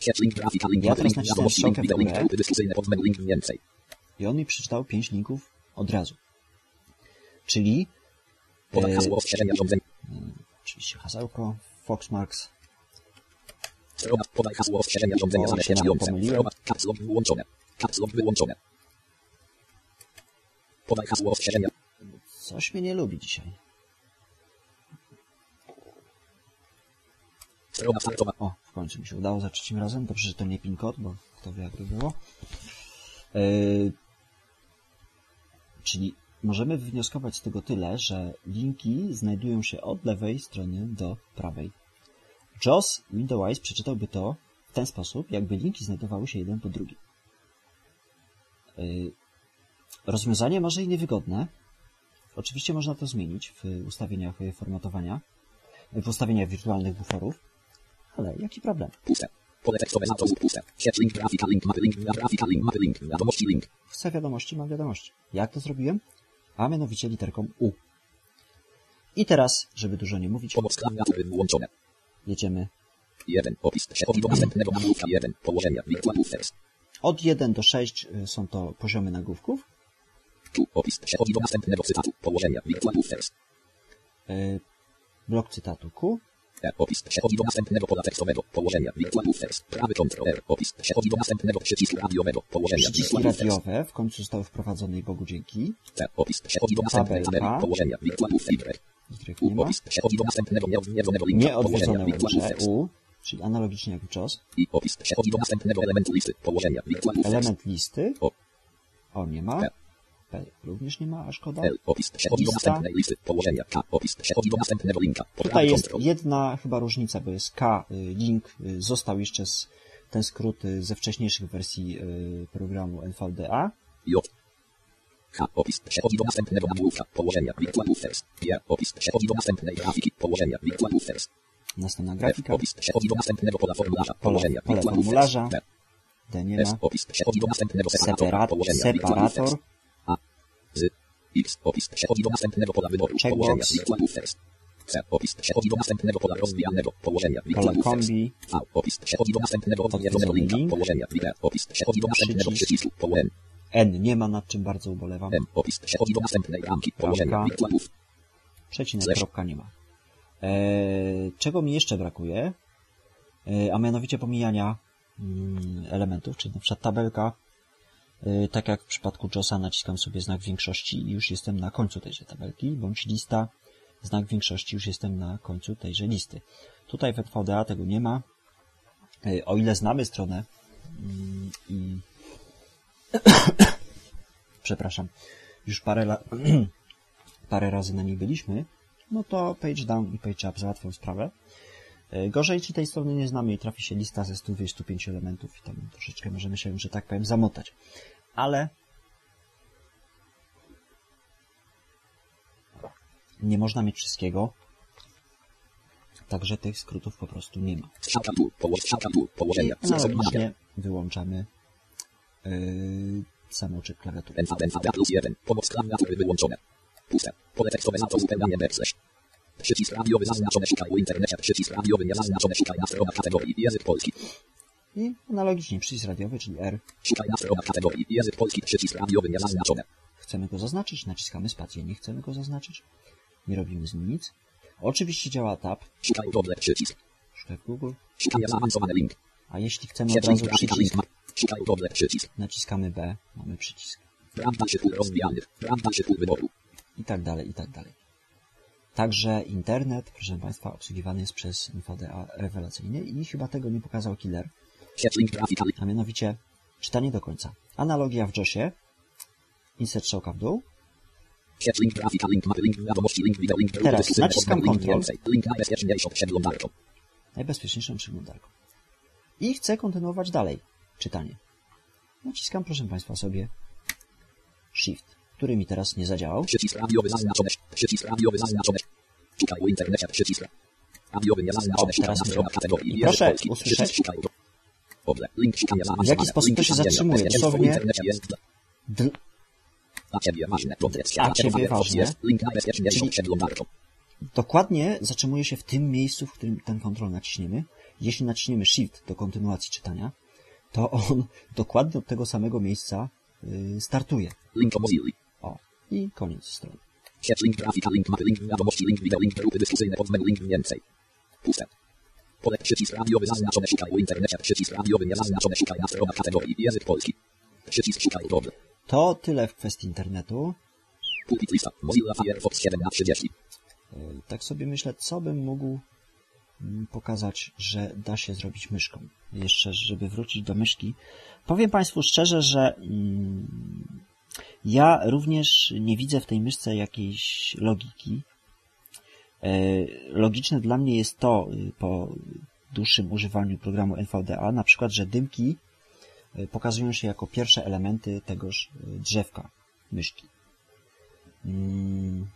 Sieć link grafika, link Ja link wiadomości, link wideo, link grupy dyskusyjne, podmenu, link więcej. I on mi przeczytał pięć linków od razu. Czyli Podaj Yy, hasło ostrzeżenia. Oczywiście hasełko, Foxmarks, podaj hasło ostrzeżenia się zabezpieczające. caps lock wyłączone. Caps lock wyłączone. Podaj hasło ostrzeżenia. coś mnie nie lubi dzisiaj. Strona startowa. O, w końcu mi się udało za trzecim razem. Dobrze, że to nie PIN kod, bo kto wie jak to było. Yy, czyli możemy wywnioskować z tego tyle, że linki znajdują się od lewej strony do prawej. JOS Windows przeczytałby to w ten sposób, jakby linki znajdowały się jeden po drugim. Yy, rozwiązanie może i niewygodne. Oczywiście można to zmienić w ustawieniach y, formatowania, w ustawieniach wirtualnych buforów, ale jaki problem? Puste. Pole tekstowe za dowód puste. Sieć link grafika, link mapy, link grafika, link mapy, link wiadomości, link. Chcę wiadomości, mam wiadomości. Jak to zrobiłem? A mianowicie literką U. I teraz, żeby dużo nie mówić, jedziemy 1. Opis przechodzi do następnego nagłówka 1. Położenia. Virtual buffers. od 1 do 6 y, są to poziomy nagłówków. Tu. Opis przechodzi do następnego cytatu. Położenia. Y, Blok cytatu Q. Opis przechodzi do następnego pola tekstowego. Położenia. Virtual buffers. Prawy kontrol R. Opis przechodzi do następnego przycisku radiowego. Położenia. Przyciski radiowe w końcu zostały wprowadzone i Bogu dzięki. C. Opis przechodzi do następnej tabeli. Położenia. Virtual. Y. U. Opis przechodzi do następnego nieodwiedzonego linka. Położenia. Virtual buffers. U, czyli analogicznie jak JOS. I. Opis przechodzi do następnego elementu listy. Położenia. Virtual buffers. Element listy. O. O, nie ma. P. P również nie ma, a szkoda. L. Opis przechodzi do następnej listy. Położenia. K. Opis przechodzi do następnego linka. Tutaj jest kontrol. jedna chyba różnica, bo jest K, y, link y, został jeszcze z, ten skrót y, ze wcześniejszych wersji programu NVDA. J. H. Opis przechodzi do następnego nagłówka. Położenia. Virtual buffers. G. Opis przechodzi do następnej grafiki. Położenia. Virtual buffers. Następna F. grafika. Opis przechodzi do następnego pola formularza. Położenia. Virtual formularza. buffers. D nie S. ma. Opis przechodzi do następnego separatora. Separat, Położenia. Separator. X. Opis przechodzi do następnego pola wyboru. Położenia. Virtual buffers. C. Opis przechodzi do następnego pola rozwijanego. Położenia. Virtual buffers. V. Opis przechodzi do następnego odwiedzonego linka. link. Położenia. Wideo. Opis przechodzi do następnego Przycisk. przycisku. Położenia. N nie ma, nad czym bardzo ubolewam. M. Opis przechodzi do następnej ramki. Położenia. Virtual buff. Przecinek, kropka nie ma. Eee, czego mi jeszcze brakuje? Eee, a mianowicie pomijania mm, elementów, czyli na przykład tabelka. Eee, tak jak w przypadku JOSa naciskam sobie znak większości i już jestem na końcu tejże tabelki, bądź lista, znak większości, już jestem na końcu tejże listy. Tutaj w NVDA tego nie ma. Eee, o ile znamy stronę mm, i [COUGHS] przepraszam, już parę, la... [COUGHS] parę razy na niej byliśmy, no to page down i page up załatwią sprawę. E, Gorzej, jeśli tej strony nie znamy i trafi się lista ze 125 elementów i tam troszeczkę możemy się, że tak powiem, zamotać. Ale nie można mieć wszystkiego, także tych skrótów po prostu nie ma. Analogicznie wyłączamy yy, samouczyk klawiatury. NV, NVDA plus 1. Pomoc klawiatury wyłączone. Puste. Pole tekstowe za to uzupełnianie backslash. Przycisk radiowy zaznaczone szukaj w internecie. Przycisk radiowy niezaznaczone szukaj na stronach kategorii język polski. I analogicznie przycisk radiowy, czyli R. Szukaj na stronach kategorii język polski. Przycisk radiowy niezaznaczone. Chcemy go zaznaczyć, naciskamy spację. Nie chcemy go zaznaczyć, nie robimy z nim nic. Oczywiście działa tab, Szukaj Google przycisk. szukaj w Google. Szukaj zaawansowany link. A jeśli chcemy od razu przycisk. Szukaj Google przycisk. naciskamy B, mamy przycisk. Prawda czy pól rozwijany. Prawda czy pól wyboru. I tak dalej, i tak dalej. Także internet, proszę Państwa, obsługiwany jest przez InfoDA rewelacyjnie i chyba tego nie pokazał killer, a mianowicie czytanie do końca. Analogia w JOSie, insert strzałka w dół, Teraz naciskam Ctrl. najbezpieczniejszą przeglądarką. I chcę kontynuować dalej czytanie. Naciskam, proszę Państwa, sobie Shift, który mi teraz nie zadziałał. Przycisk radiowy zaznaczone. Przycisk radiowy zaznaczone. Szukaj w internecie. Przycisk radiowy niezaznaczone. O, Szukaj teraz na stronach kategorii. Proszę usłyszeć-. W jaki sposób to się zatrzymuje? Dosłownie- internecie jest dla- Dl Dla Ciebie ważne. Dla Ciebie ważne. Link najbezpieczniejszą Czyli- przeglądarką. dokładnie zatrzymuje się w tym miejscu, w którym ten kontrol naciśniemy. Jeśli naciśniemy Shift do kontynuacji czytania, to on dokładnie od tego samego miejsca y, startuje. Link o Mozilla. O, i koniec strony. Sieć link grafika, link mapy, link wiadomości, link wideo, link grupy dyskusyjne, podmenu, link więcej. Puste. Pole przycisk radiowy zaznaczone szukaj w internecie, przycisk radiowy niezaznaczone szukaj na stronach kategorii język polski. Przycisk szukaj Google. To tyle w kwestii internetu. Pulpit lista. Mozilla Firefox 7 na 30. Y, Tak sobie myślę, co bym mógł mm, pokazać, że da się zrobić myszką. Jeszcze, żeby wrócić do myszki. Powiem Państwu szczerze, że mm, ja również nie widzę w tej myszce jakiejś logiki. E, Logiczne dla mnie jest to, y, po dłuższym używaniu programu NVDA, na przykład, że dymki y, pokazują się jako pierwsze elementy tegoż y, drzewka myszki. Mm,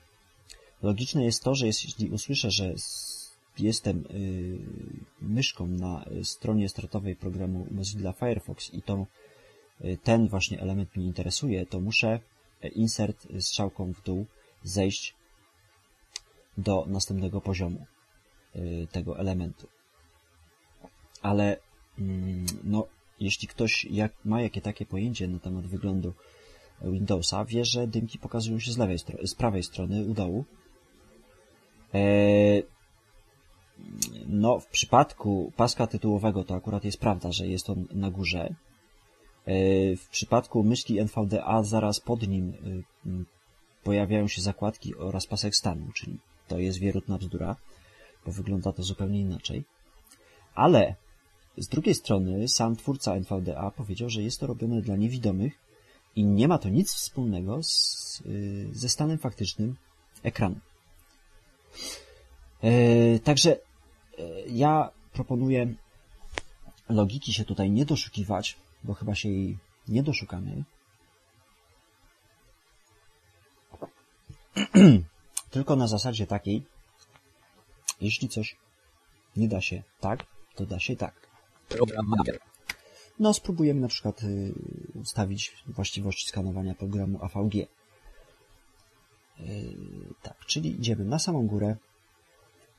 Logiczne jest to, że jeśli usłyszę, że jestem myszką na stronie startowej programu Mozilla Firefox i to ten właśnie element mnie interesuje, to muszę y, insert y, strzałką w dół zejść do następnego poziomu y, tego elementu. Ale mm, no, jeśli ktoś jak, ma jakie takie pojęcie na temat wyglądu Windowsa, wie, że dymki pokazują się z lewej, z prawej strony u dołu, Eee, No, w przypadku paska tytułowego to akurat jest prawda, że jest on na górze. Eee, W przypadku myszki NVDA zaraz pod nim m, pojawiają się zakładki oraz pasek stanu, czyli to jest wierutna bzdura, bo wygląda to zupełnie inaczej. Ale z drugiej strony sam twórca NVDA powiedział, że jest to robione dla niewidomych i nie ma to nic wspólnego z, y, ze stanem faktycznym ekranu. E, Także e, ja proponuję logiki się tutaj nie doszukiwać, bo chyba się jej nie doszukamy. [CLEARS THROAT] Tylko na zasadzie takiej, jeśli coś nie da się tak, to da się tak. Program manager. No, spróbujemy na przykład y, ustawić właściwości skanowania programu AVG. Y, tak, czyli idziemy na samą górę,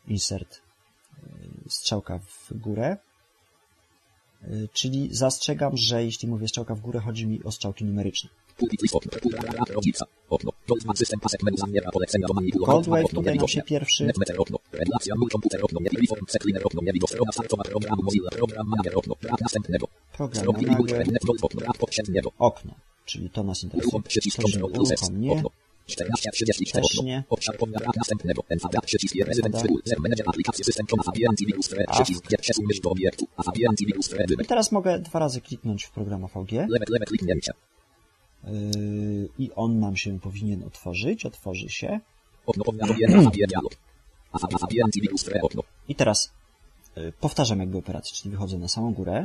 insert, y, strzałka w górę, czyli zastrzegam, że jeśli mówię strzałka w górę, chodzi mi o strzałki numeryczne. Coldwave tutaj nam się pierwszy. Program manager okno. Czyli to nas interesuje. Uruchom nie. 1434 Też okno. nie. Obszar pomiar następnego. NVDA przycisk je rezydent Dobra. wybór. Zer manager aplikacji system Chroma Fabian Antivirus Thread A. przycisk je przesuń mysz do obiektu. A Fabian Antivirus Thread i teraz mogę dwa razy kliknąć w program AVG lewe lewe kliknięcie. yy, i on nam się powinien otworzyć, otworzy się Okno dialog. A Antivirus Thread okno. i teraz powtarzam jakby operację, czyli wychodzę na samą górę.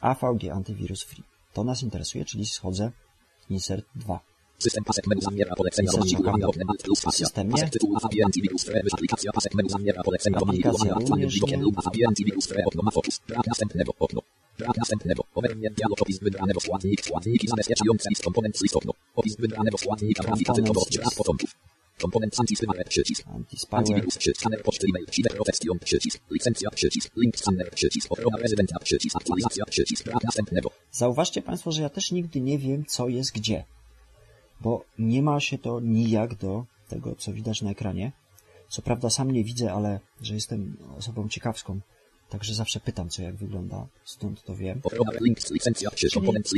AVG Antivirus Free. To nas interesuje, czyli schodzę insert 2. System pasek menu zamiera polecenia do oknem Alt plus. Systemie. Pasek tytułu Fabian Antivirus Thread aplikacja pasek menu zamiera polecenia do również widokiem nie. lub Fabian Antivirus Thread okno ma fokus. Brak następnego okno. Brak następnego. Overnie dialog opis wybranego składnik. Składniki zabezpieczające list komponent z list okno. Opis wybranego składnika grafika początków. Komponent anti-spyware przycisk. Antivirus przycisk. Scanner poczty e-mail. Cyberprotekcjon przycisk. Licencja przycisk. Link scanner przycisk. Ochrona rezydenta przycisk. Aktualizacja przycisk. Brak następnego. Zauważcie Państwo, że ja też nigdy nie wiem, co jest gdzie. Bo nie ma się to nijak do tego, co widać na ekranie. Co prawda sam nie widzę, ale że jestem osobą ciekawską, także zawsze pytam, co jak wygląda, stąd to wiem. Ochrona link licencja przycisk. Komponent.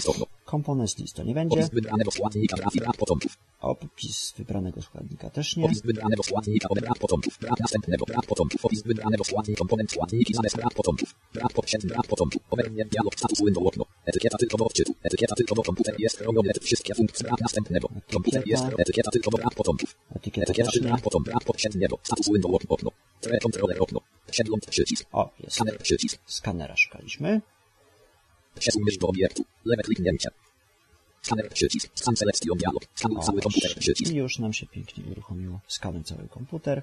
Komponent list to nie będzie, Opis wybranego składnika grafika brak początków. opis wybranego składnika też nie. Opis wybranego składnika o brak początków. Brak następnego. Brak początków. Opis wybranego składnika. Komponent składniki zamiast brak początków. Brak poprzedni. Brak początków. Overnie dialog status window okno. Etykieta tylko do odczytu. Etykieta tylko do komputer jest chroniony. Wszystkie funkcje następnego. Komputer jest etykieta tylko do początków. Etykieta Etykieta tylko poprzedniego. Status window okno. Tre controller okno. Przycisk. O, jest. Skaner przycisk. Skanera szukaliśmy. Przesuń do obiektu. Lewe kliknięcie. Skaner przycisk. Scan selection dialog. Skanuj cały komputer przycisk. Już nam się pięknie uruchomiło. Skanuj cały komputer.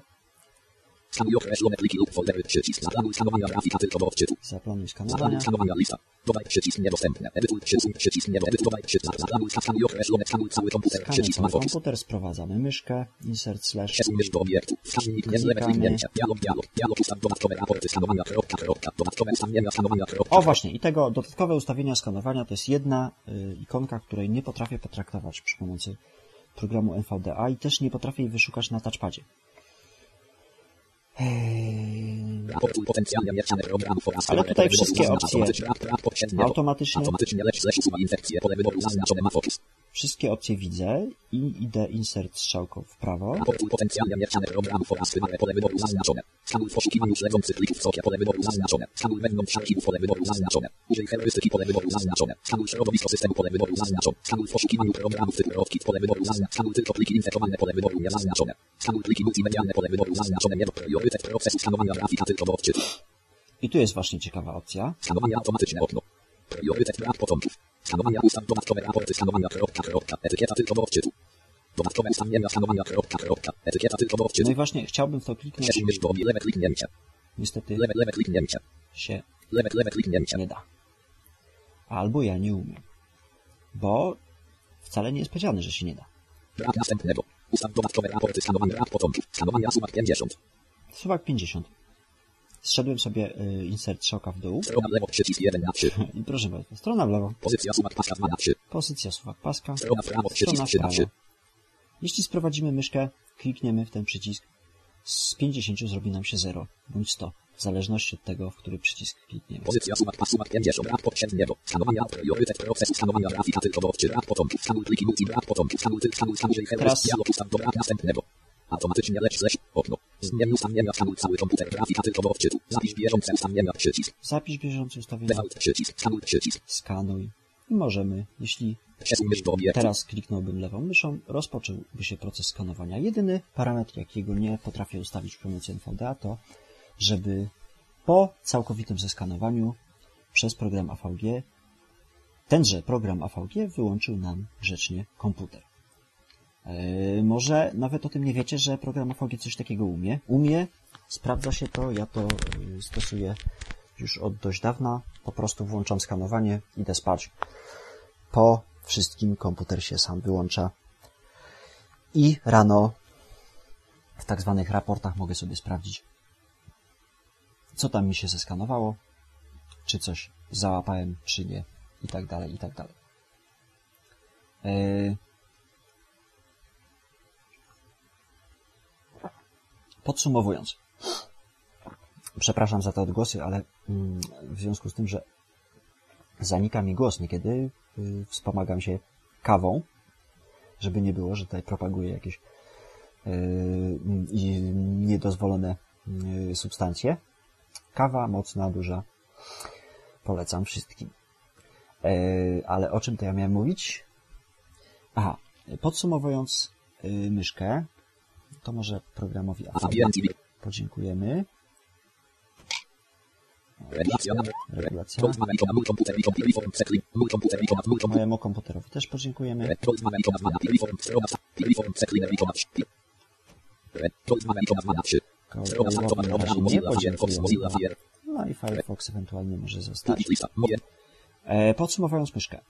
Skanuj określone pliki lub foldery przycisk. Zaplanuj skanowania grafika tylko do odczytu. Zaplanuj Zaplanuj skanowania. skanowania lista. Dodaj przycisk niedostępne. Edytuj przycisk przycisk nie edytuj. Dodaj przycisk. Zaplanuj skanuj określone. Skanuj cały komputer Skanuj przycisk ma komputer, sprowadzamy myszkę, insert slash Przesuń mysz do obiektu. Wskaźnik nie lewe Klikamy. kliknięcie. Dialog dialog. Dialog ustaw dodatkowe raporty skanowania kropka kropka. Dodatkowe ustawienia skanowania kropka. O właśnie, i tego dodatkowe ustawienia skanowania to jest jedna y, ikonka, której nie potrafię potraktować przy pomocy programu NVDA i też nie potrafię jej wyszukać na touchpadzie. Ale tutaj wszystkie opcje automatycznie. Automatycznie, usuwa infekcję. Pole wyboru zaznaczone ma fokus. Wszystkie opcje widzę i idę insert strzałką w prawo. Potencjalnie mieszane programów oraz wymagane pole wyboru zaznaczone. Skanuj w poszukiwaniu śledzących plików w sobie pole wyboru zaznaczone. Skanuj wewnątrz archiwów pole wyboru zaznaczone. Użyj heurystyki pole wyboru zaznaczone. Skanuj środowisko systemu pole wyboru zaznaczone. Skanuj w poszukiwaniu programów typu Rodkit pole wyboru zaznaczone. Skanuj tylko pliki infekowane pole wyboru niezaznaczone. Skanuj pliki multimedialne pole wyboru zaznaczone. Nie priorytet procesu skanowania grafika tylko do odczytu. I tu jest właśnie ciekawa opcja. Skanowanie automatyczne okno. Priorytet brak. Skanowania ustaw dodatkowe raporty skanowania kropka kropka. Etykieta tylko do odczytu. Dodatkowe ustawienia skanowania kropka kropka. Etykieta tylko do No odczytu. i właśnie chciałbym w to kliknąć. Przesuń mysz do lewe kliknięcie. Niestety Lewe, lewe kliknięcie. się Lewe, lewe kliknięcie. nie da. Albo ja nie umiem. Bo wcale nie jest powiedziane, że się nie da. Brak następnego. Ustaw dodatkowe raporty skanowania brak początków. Skanowania suwak 50. Suwak 50. Zszedłem sobie y, insert szoka w dół Strona w lewo przycisk 1 na 3. i proszę bardzo, strona w lewo, Pozycja suwak paska 2 na 3. pozycja suwak paska, Strona w prawo przycisk w 3 na prawo. 3. Jeśli sprowadzimy myszkę, klikniemy w ten przycisk, z 50 zrobi nam się 0 bądź 100, w zależności od tego, w który przycisk klikniemy. Pozycja suwak pas suwak 50. Brak poprzedniego. Skanowania priorytet procesu skanowania grafika tylko do odczytu. Brak początków. Skanuj pliki multi brak początków. Skanuj tylko skanuj skanuj Teraz- dialog ustaw do brak następnego. Automatycznie lecz slash okno. Zmień ustawienia skanuj cały komputer grafika tylko do odczytu. Zapisz bieżące ustawienia przycisk. Zapisz bieżące ustawienia, Default przycisk. Skanuj przycisk. skanuj i możemy, jeśli teraz kliknąłbym lewą myszą, rozpocząłby się proces skanowania. Jedyny parametr, jakiego nie potrafię ustawić przy pomocy NVDA to, żeby po całkowitym zeskanowaniu przez program AVG tenże program AVG wyłączył nam grzecznie komputer. Yy, może nawet o tym nie wiecie, że program AVG coś takiego umie. Umie, sprawdza się to, ja to yy, stosuję już od dość dawna. Po prostu włączam skanowanie, idę spać. Po wszystkim komputer się sam wyłącza. I rano w tak zwanych raportach mogę sobie sprawdzić, co tam mi się zeskanowało, czy coś załapałem, czy nie, i tak dalej, i tak dalej. Yy, Podsumowując, przepraszam za te odgłosy, ale mm, w związku z tym, że zanika mi głos niekiedy, yy, wspomagam się kawą, żeby nie było, że tutaj propaguję jakieś yy, niedozwolone yy, substancje. Kawa mocna, duża. Polecam wszystkim. Yy, ale o czym to ja miałem mówić? Aha, podsumowując myszkę, to może programowi AVI podziękujemy. Regulacja. Mojemu komputerowi też podziękujemy. No i Firefox ewentualnie może zostać. Podsumowując myszkę.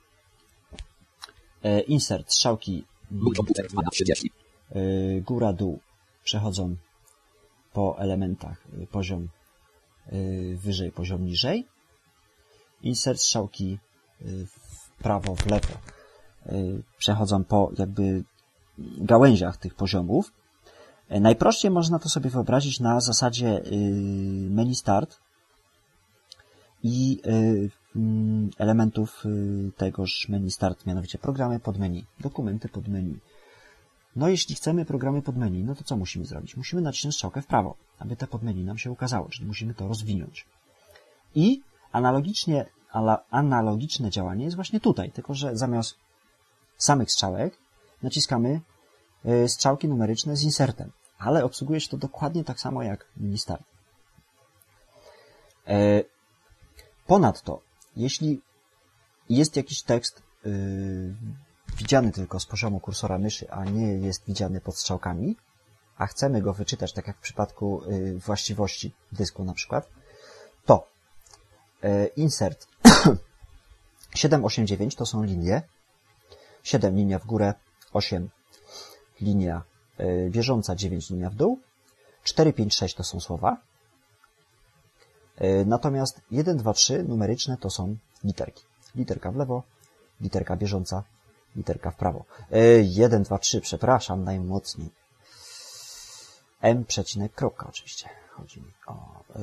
Insert, strzałki. Mój komputer 12.30. Y, góra-dół. Przechodzą po elementach y, poziom y, wyżej, poziom niżej. Insert strzałki w prawo, w lewo. Przechodzą po jakby gałęziach tych poziomów. Najprościej można to sobie wyobrazić na zasadzie menu start i mm, elementów tegoż menu start, mianowicie programy pod menu, dokumenty pod menu. No jeśli chcemy programy pod menu, no to co musimy zrobić? Musimy nacisnąć strzałkę w prawo, aby te pod menu nam się ukazało, czyli musimy to rozwinąć. I analogicznie, analogiczne działanie jest właśnie tutaj, tylko że zamiast samych strzałek naciskamy y, strzałki numeryczne z insertem, ale obsługuje się to dokładnie tak samo jak mini start. E, Ponadto, jeśli jest jakiś tekst yy, widziany tylko z poziomu kursora myszy, a nie jest widziany pod strzałkami, a chcemy go wyczytać, tak jak w przypadku yy, właściwości dysku na przykład, to yy, insert 7, 8, 9 to są linie, 7 linia w górę, 8 linia yy, bieżąca, 9 linia w dół, 4, 5, 6 to są słowa, Natomiast 1, 2, 3 numeryczne to są literki. Literka w lewo, literka bieżąca, literka w prawo. E, 1, 2, 3, przepraszam, najmocniej. M przecinek kropka oczywiście. Chodzi mi o, e,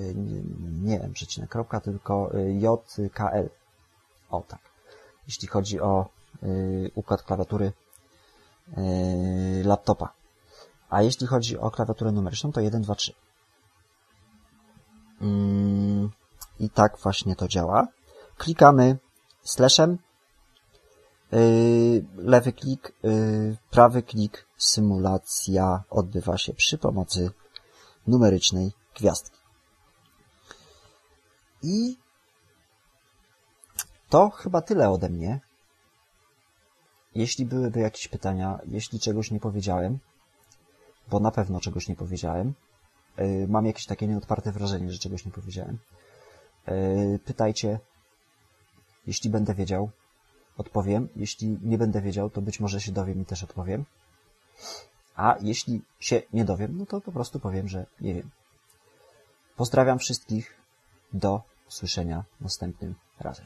nie, M przecinek kropka, tylko e, J, K, L. O tak. Jeśli chodzi o e, układ klawiatury laptopa. A jeśli chodzi o klawiaturę numeryczną, to 1, 2, 3. Mm, I tak właśnie to działa. Klikamy slashem, yy, lewy klik, yy, prawy klik, symulacja odbywa się przy pomocy numerycznej gwiazdki. I to chyba tyle ode mnie. Jeśli byłyby jakieś pytania, jeśli czegoś nie powiedziałem, bo na pewno czegoś nie powiedziałem, yy, mam jakieś takie nieodparte wrażenie, że czegoś nie powiedziałem. Yy, pytajcie, jeśli będę wiedział, odpowiem. Jeśli nie będę wiedział, to być może się dowiem i też odpowiem. A jeśli się nie dowiem, no to po prostu powiem, że nie wiem. Pozdrawiam wszystkich. Do usłyszenia następnym razem.